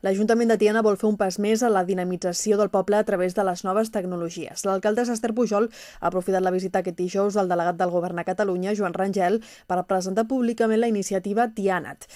L'Ajuntament de Tiana vol fer un pas més a la dinamització del poble a través de les noves tecnologies. L'alcaldessa Esther Pujol ha aprofitat la visita aquest dijous del delegat del govern a Catalunya, Joan Rangel, per presentar públicament la iniciativa Tianat.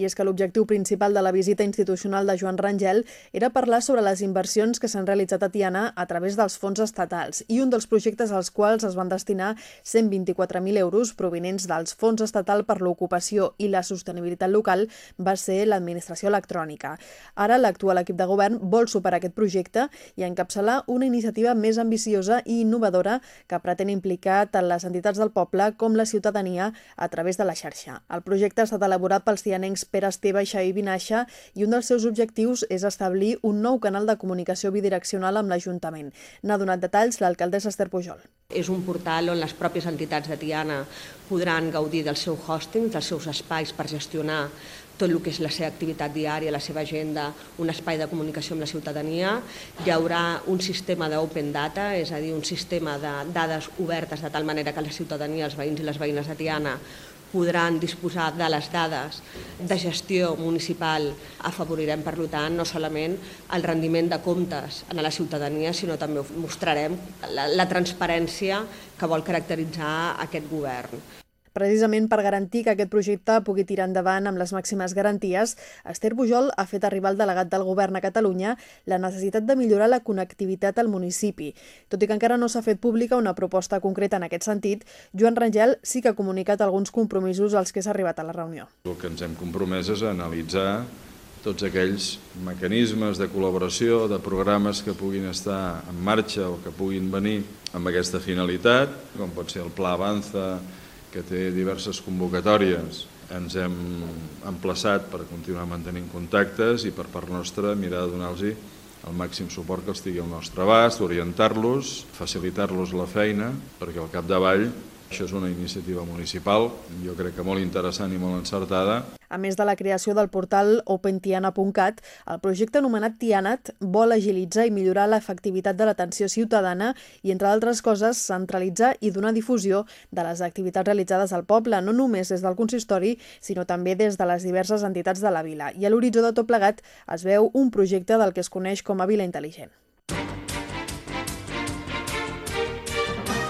I és que l'objectiu principal de la visita institucional de Joan Rangel era parlar sobre les inversions que s'han realitzat a Tiana a través dels fons estatals i un dels projectes als quals es van destinar 124.000 euros provinents dels Fons Estatal per l'Ocupació i la Sostenibilitat Local va ser l'administració electrònica. Ara l'actual equip de govern vol superar aquest projecte i encapçalar una iniciativa més ambiciosa i innovadora que pretén implicar tant les entitats del poble com la ciutadania a través de la xarxa. El projecte ha estat elaborat pels tianencs Pere Esteve i Xavi Vinaixa i un dels seus objectius és establir un nou canal de comunicació bidireccional amb l'Ajuntament. N'ha donat detalls l'alcaldessa Esther Pujol. És un portal on les pròpies entitats de Tiana podran gaudir del seu hosting, dels seus espais per gestionar tot el que és la seva activitat diària, la seva agenda, un espai de comunicació amb la ciutadania. Hi haurà un sistema d'open data, és a dir, un sistema de dades obertes de tal manera que la ciutadania, els veïns i les veïnes de Tiana podran disposar de les dades de gestió municipal. Afavorirem, per tant, no solament el rendiment de comptes a la ciutadania, sinó també mostrarem la, la transparència que vol caracteritzar aquest govern. Precisament per garantir que aquest projecte pugui tirar endavant amb les màximes garanties, Esther Pujol ha fet arribar al delegat del govern a Catalunya la necessitat de millorar la connectivitat al municipi. Tot i que encara no s'ha fet pública una proposta concreta en aquest sentit, Joan Rangel sí que ha comunicat alguns compromisos als que s'ha arribat a la reunió. El que ens hem compromès és analitzar tots aquells mecanismes de col·laboració, de programes que puguin estar en marxa o que puguin venir amb aquesta finalitat, com pot ser el Pla Avanza, que té diverses convocatòries. Ens hem emplaçat per continuar mantenint contactes i per part nostra mirar de donar-los el màxim suport que els tingui al nostre abast, orientar-los, facilitar-los la feina, perquè al capdavall això és una iniciativa municipal, jo crec que molt interessant i molt encertada. A més de la creació del portal opentiana.cat, el projecte anomenat Tianat vol agilitzar i millorar l'efectivitat de l'atenció ciutadana i, entre altres coses, centralitzar i donar difusió de les activitats realitzades al poble, no només des del consistori, sinó també des de les diverses entitats de la vila. I a l'horitzó de tot plegat es veu un projecte del que es coneix com a Vila Intel·ligent.